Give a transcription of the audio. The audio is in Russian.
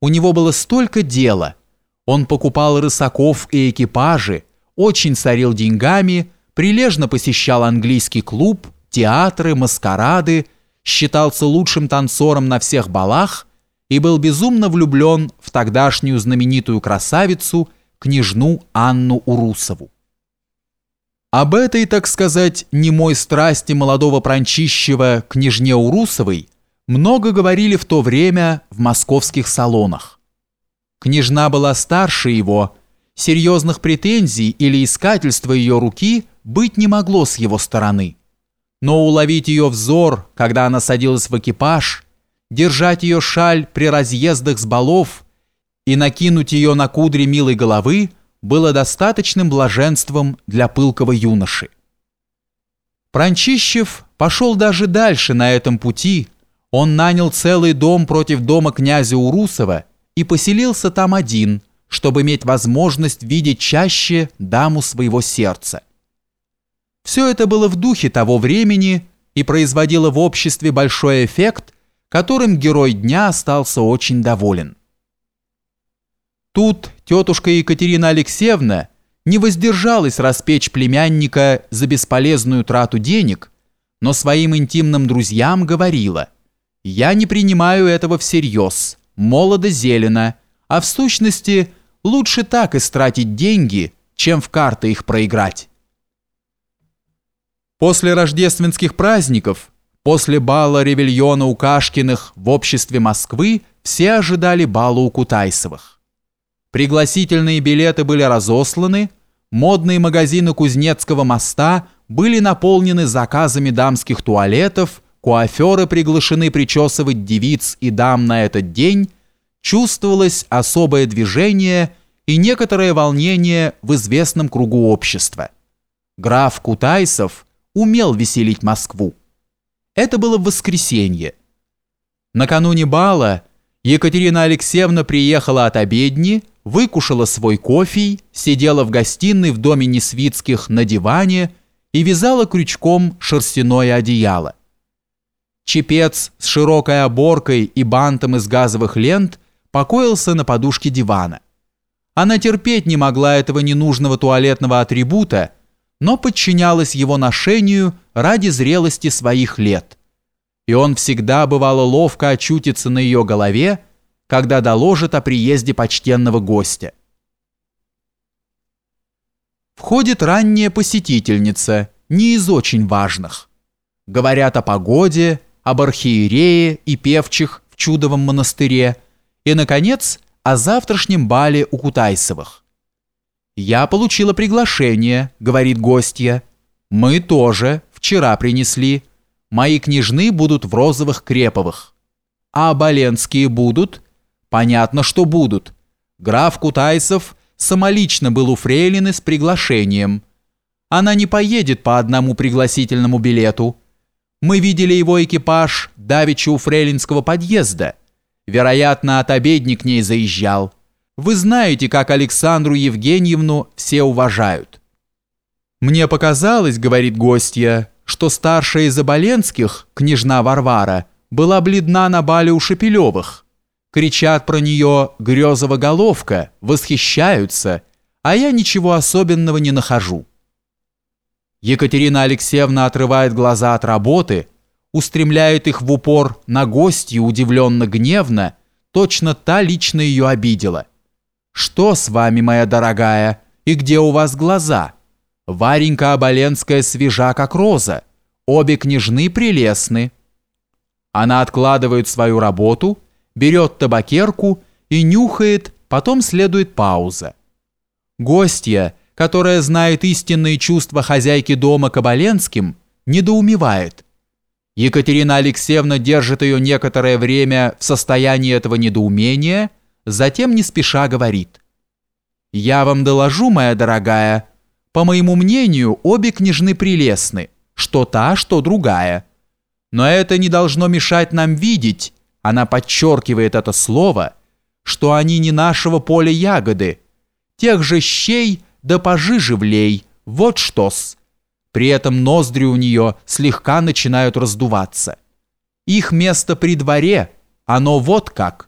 У него было столько дела. Он покупал рысаков и экипажи, очень царил деньгами, прилежно посещал английский клуб, театры, маскарады, считался лучшим танцором на всех балах и был безумно влюблен в тогдашнюю знаменитую красавицу, княжну Анну Урусову. Об этой, так сказать, немой страсти молодого Пранчищева княжне Урусовой много говорили в то время в московских салонах. Княжна была старше его, серьезных претензий или искательства ее руки быть не могло с его стороны. Но уловить ее взор, когда она садилась в экипаж, держать ее шаль при разъездах с балов и накинуть ее на кудри милой головы было достаточным блаженством для пылкого юноши. Пранчищев пошел даже дальше на этом пути, он нанял целый дом против дома князя Урусова и поселился там один, чтобы иметь возможность видеть чаще даму своего сердца. Все это было в духе того времени и производило в обществе большой эффект, которым герой дня остался очень доволен. Тут тетушка Екатерина Алексеевна не воздержалась распечь племянника за бесполезную трату денег, но своим интимным друзьям говорила – я не принимаю этого всерьез, молодо-зелено, а в сущности лучше так истратить деньги, чем в карты их проиграть. После рождественских праздников, после бала ревельона у Кашкиных в обществе Москвы все ожидали бала у Кутайсовых. Пригласительные билеты были разосланы, модные магазины Кузнецкого моста были наполнены заказами дамских туалетов – куаферы приглашены причесывать девиц и дам на этот день, чувствовалось особое движение и некоторое волнение в известном кругу общества. Граф Кутайсов умел веселить Москву. Это было в воскресенье. Накануне бала Екатерина Алексеевна приехала от обедни, выкушала свой кофе, сидела в гостиной в доме Несвицких на диване и вязала крючком шерстяное одеяло. Чепец с широкой оборкой и бантом из газовых лент покоился на подушке дивана. Она терпеть не могла этого ненужного туалетного атрибута, но подчинялась его ношению ради зрелости своих лет. И он всегда бывало ловко очутится на ее голове, когда доложит о приезде почтенного гостя. Входит ранняя посетительница, не из очень важных. Говорят о погоде, об архиерее и певчих в чудовом монастыре и, наконец, о завтрашнем бале у Кутайсовых. «Я получила приглашение», — говорит гостья. «Мы тоже, вчера принесли. Мои княжны будут в розовых креповых. А Боленские будут?» «Понятно, что будут. Граф Кутайсов самолично был у Фрейлины с приглашением. Она не поедет по одному пригласительному билету». Мы видели его экипаж давеча у фрейлинского подъезда. Вероятно, от обедни к ней заезжал. Вы знаете, как Александру Евгеньевну все уважают. «Мне показалось, — говорит гостья, — что старшая из Оболенских, княжна Варвара, была бледна на бале у Шепелевых. Кричат про нее «грезова головка», восхищаются, а я ничего особенного не нахожу. Екатерина Алексеевна отрывает глаза от работы, устремляет их в упор на гостью удивленно-гневно, точно та лично ее обидела. «Что с вами, моя дорогая, и где у вас глаза? Варенька Оболенская свежа, как роза, обе княжны прелестны». Она откладывает свою работу, берет табакерку и нюхает, потом следует пауза. Гостья – которая знает истинные чувства хозяйки дома Кабаленским, недоумевает. Екатерина Алексеевна держит ее некоторое время в состоянии этого недоумения, затем не спеша говорит. «Я вам доложу, моя дорогая, по моему мнению, обе княжны прелестны, что та, что другая. Но это не должно мешать нам видеть, она подчеркивает это слово, что они не нашего поля ягоды, тех же щей, да пожиже влей, вот что-с. При этом ноздри у нее слегка начинают раздуваться. Их место при дворе, оно вот как –